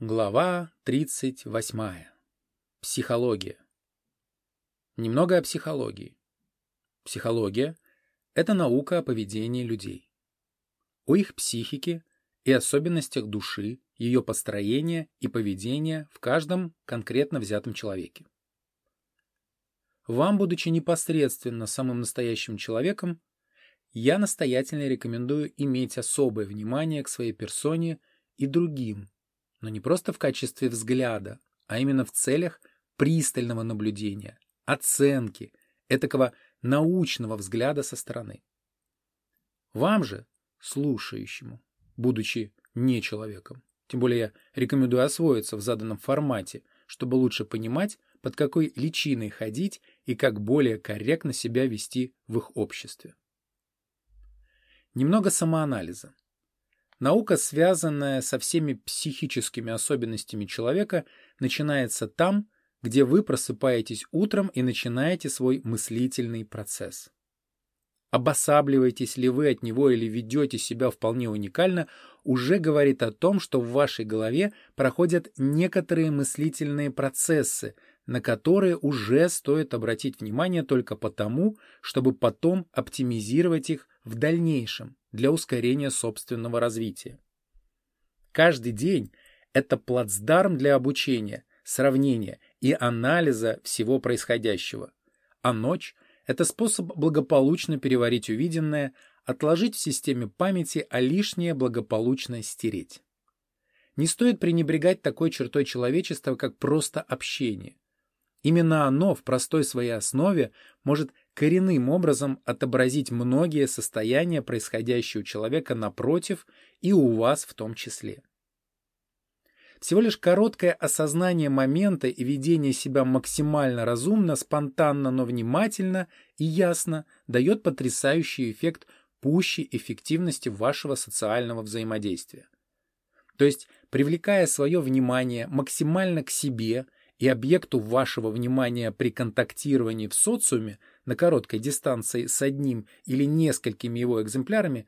Глава 38. Психология. Немного о психологии. Психология – это наука о поведении людей. О их психике и особенностях души, ее построения и поведения в каждом конкретно взятом человеке. Вам, будучи непосредственно самым настоящим человеком, я настоятельно рекомендую иметь особое внимание к своей персоне и другим но не просто в качестве взгляда, а именно в целях пристального наблюдения, оценки, этакого научного взгляда со стороны. Вам же, слушающему, будучи не человеком, тем более я рекомендую освоиться в заданном формате, чтобы лучше понимать, под какой личиной ходить и как более корректно себя вести в их обществе. Немного самоанализа. Наука, связанная со всеми психическими особенностями человека, начинается там, где вы просыпаетесь утром и начинаете свой мыслительный процесс. Обосабливаетесь ли вы от него или ведете себя вполне уникально, уже говорит о том, что в вашей голове проходят некоторые мыслительные процессы, на которые уже стоит обратить внимание только потому, чтобы потом оптимизировать их в дальнейшем для ускорения собственного развития. Каждый день – это плацдарм для обучения, сравнения и анализа всего происходящего, а ночь – это способ благополучно переварить увиденное, отложить в системе памяти, а лишнее благополучно стереть. Не стоит пренебрегать такой чертой человечества, как просто общение – Именно оно в простой своей основе может коренным образом отобразить многие состояния, происходящие у человека напротив и у вас в том числе. Всего лишь короткое осознание момента и ведение себя максимально разумно, спонтанно, но внимательно и ясно дает потрясающий эффект пущей эффективности вашего социального взаимодействия. То есть, привлекая свое внимание максимально к себе – и объекту вашего внимания при контактировании в социуме на короткой дистанции с одним или несколькими его экземплярами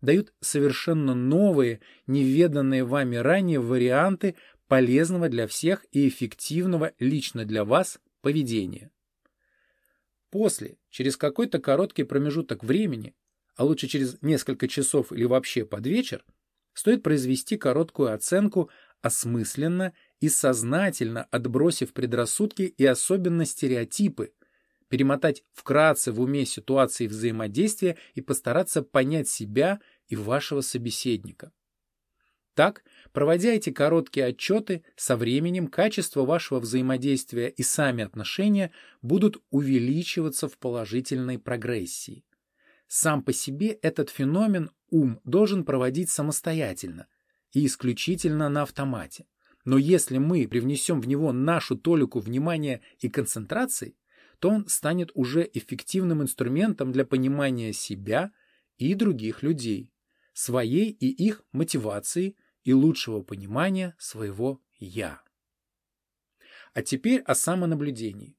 дают совершенно новые, неведанные вами ранее варианты полезного для всех и эффективного лично для вас поведения. После, через какой-то короткий промежуток времени, а лучше через несколько часов или вообще под вечер, стоит произвести короткую оценку осмысленно и сознательно отбросив предрассудки и особенно стереотипы, перемотать вкратце в уме ситуации взаимодействия и постараться понять себя и вашего собеседника. Так, проводя эти короткие отчеты, со временем качество вашего взаимодействия и сами отношения будут увеличиваться в положительной прогрессии. Сам по себе этот феномен ум должен проводить самостоятельно и исключительно на автомате. Но если мы привнесем в него нашу толику внимания и концентрации, то он станет уже эффективным инструментом для понимания себя и других людей, своей и их мотивации и лучшего понимания своего «я». А теперь о самонаблюдении.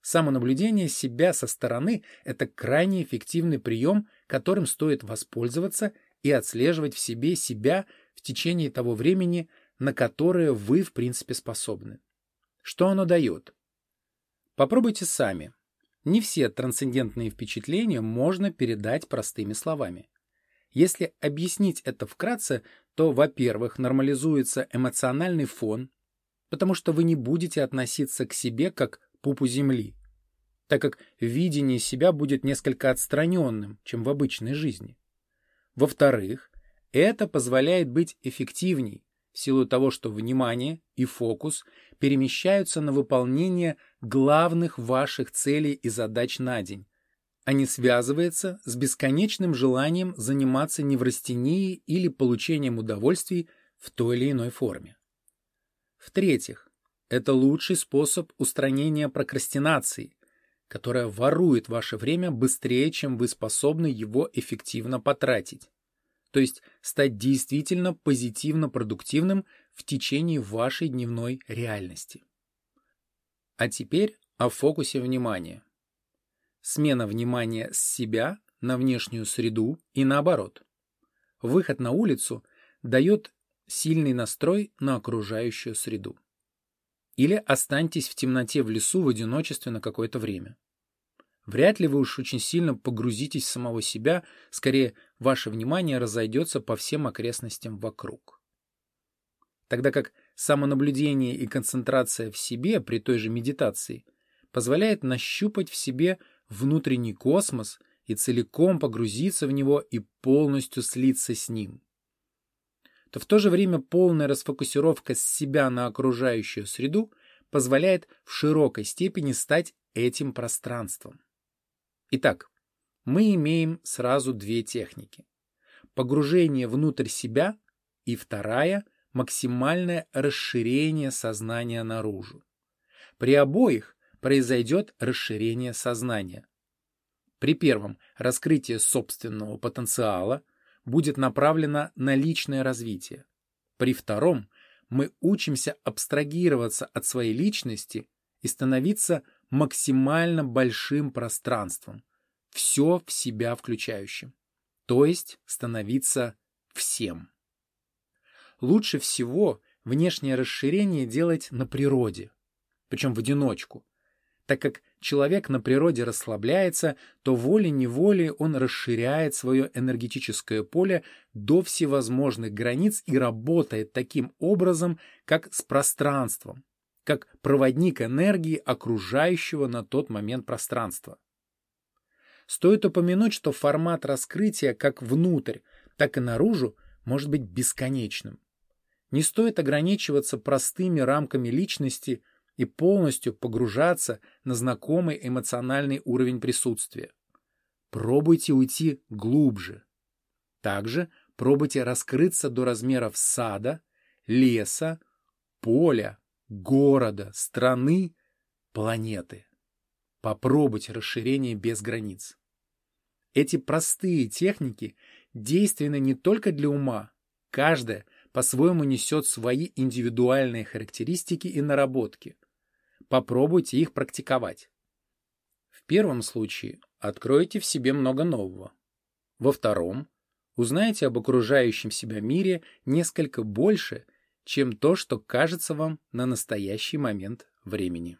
Самонаблюдение себя со стороны – это крайне эффективный прием, которым стоит воспользоваться и отслеживать в себе себя в течение того времени, на которые вы, в принципе, способны. Что оно дает? Попробуйте сами. Не все трансцендентные впечатления можно передать простыми словами. Если объяснить это вкратце, то, во-первых, нормализуется эмоциональный фон, потому что вы не будете относиться к себе как пупу земли, так как видение себя будет несколько отстраненным, чем в обычной жизни. Во-вторых, это позволяет быть эффективней, силу того, что внимание и фокус перемещаются на выполнение главных ваших целей и задач на день, а не связывается с бесконечным желанием заниматься неврастенией или получением удовольствий в той или иной форме. В-третьих, это лучший способ устранения прокрастинации, которая ворует ваше время быстрее, чем вы способны его эффективно потратить то есть стать действительно позитивно продуктивным в течение вашей дневной реальности. А теперь о фокусе внимания. Смена внимания с себя на внешнюю среду и наоборот. Выход на улицу дает сильный настрой на окружающую среду. Или останьтесь в темноте в лесу в одиночестве на какое-то время. Вряд ли вы уж очень сильно погрузитесь в самого себя, скорее ваше внимание разойдется по всем окрестностям вокруг. Тогда как самонаблюдение и концентрация в себе при той же медитации позволяет нащупать в себе внутренний космос и целиком погрузиться в него и полностью слиться с ним то в то же время полная расфокусировка с себя на окружающую среду позволяет в широкой степени стать этим пространством. Итак, мы имеем сразу две техники. Погружение внутрь себя и вторая – максимальное расширение сознания наружу. При обоих произойдет расширение сознания. При первом – раскрытие собственного потенциала – будет направлена на личное развитие. При втором мы учимся абстрагироваться от своей личности и становиться максимально большим пространством, все в себя включающим, то есть становиться всем. Лучше всего внешнее расширение делать на природе, причем в одиночку, так как человек на природе расслабляется, то волей-неволей он расширяет свое энергетическое поле до всевозможных границ и работает таким образом, как с пространством, как проводник энергии окружающего на тот момент пространства. Стоит упомянуть, что формат раскрытия как внутрь, так и наружу может быть бесконечным. Не стоит ограничиваться простыми рамками личности – и полностью погружаться на знакомый эмоциональный уровень присутствия. Пробуйте уйти глубже. Также пробуйте раскрыться до размеров сада, леса, поля, города, страны, планеты. Попробуйте расширение без границ. Эти простые техники действенны не только для ума, каждая по-своему несет свои индивидуальные характеристики и наработки – попробуйте их практиковать. В первом случае откроете в себе много нового. Во втором узнаете об окружающем себя мире несколько больше, чем то, что кажется вам на настоящий момент времени.